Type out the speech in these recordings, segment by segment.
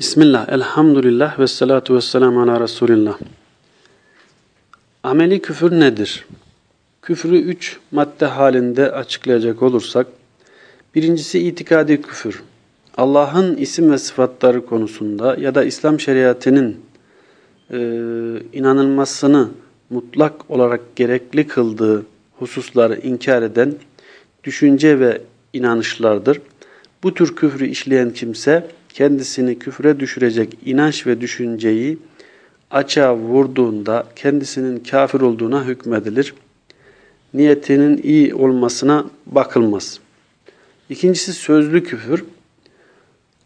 Bismillah, elhamdülillah ve salatu ve selamu ala Resulillah. Ameli küfür nedir? Küfrü üç madde halinde açıklayacak olursak, birincisi itikadi küfür. Allah'ın isim ve sıfatları konusunda ya da İslam şeriatının e, inanılmasını mutlak olarak gerekli kıldığı hususları inkar eden düşünce ve inanışlardır. Bu tür küfrü işleyen kimse, kendisini küfre düşürecek inanç ve düşünceyi açığa vurduğunda kendisinin kafir olduğuna hükmedilir. Niyetinin iyi olmasına bakılmaz. İkincisi sözlü küfür.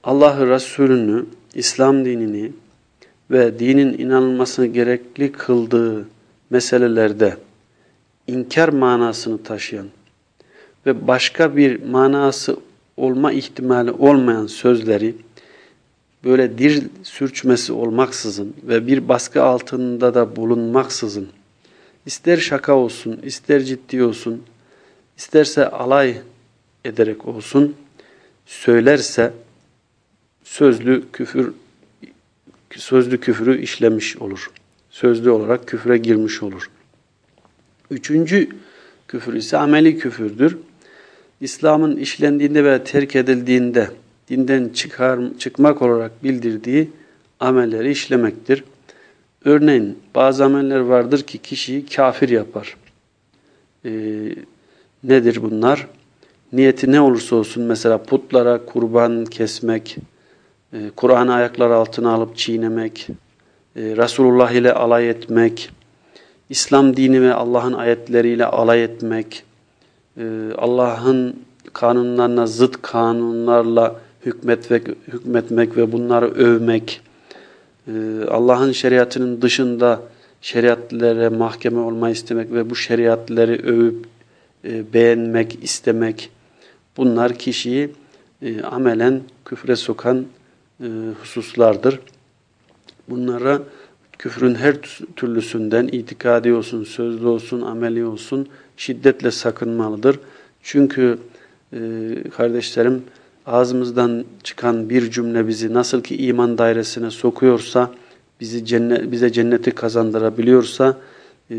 Allah'ı Resulünü, İslam dinini ve dinin inanılmasını gerekli kıldığı meselelerde inkar manasını taşıyan ve başka bir manası olma ihtimali olmayan sözleri böyle dil sürçmesi olmaksızın ve bir baskı altında da bulunmaksızın ister şaka olsun, ister ciddi olsun, isterse alay ederek olsun söylerse sözlü küfür sözlü küfürü işlemiş olur. Sözlü olarak küfre girmiş olur. Üçüncü küfür ise ameli küfürdür. İslam'ın işlendiğinde ve terk edildiğinde dinden çıkar, çıkmak olarak bildirdiği amelleri işlemektir. Örneğin bazı ameller vardır ki kişiyi kafir yapar. Ee, nedir bunlar? Niyeti ne olursa olsun mesela putlara kurban kesmek, e, Kur'an'ı ayaklar altına alıp çiğnemek, e, Resulullah ile alay etmek, İslam dini ve Allah'ın ayetleriyle alay etmek, e, Allah'ın kanunlarına zıt kanunlarla hükmetmek, hükmetmek ve bunları övmek, e, Allah'ın şeriatının dışında şeriatlere mahkeme olmayı istemek ve bu şeriatları övüp e, beğenmek, istemek, bunlar kişiyi amelen küfre sokan hususlardır. Bunlara küfrün her türlüsünden itikadi olsun, sözlü olsun, ameli olsun şiddetle sakınmalıdır. Çünkü e, kardeşlerim ağzımızdan çıkan bir cümle bizi nasıl ki iman dairesine sokuyorsa, bizi cennet, bize cenneti kazandırabiliyorsa, e,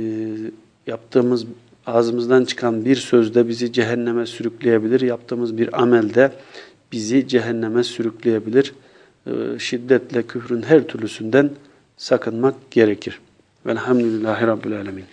yaptığımız ağzımızdan çıkan bir sözde bizi cehenneme sürükleyebilir. Yaptığımız bir amelde bizi cehenneme sürükleyebilir. E, şiddetle küfrün her türlüsünden sakınmak gerekir. Velhamdülillahi Rabbil Alemin.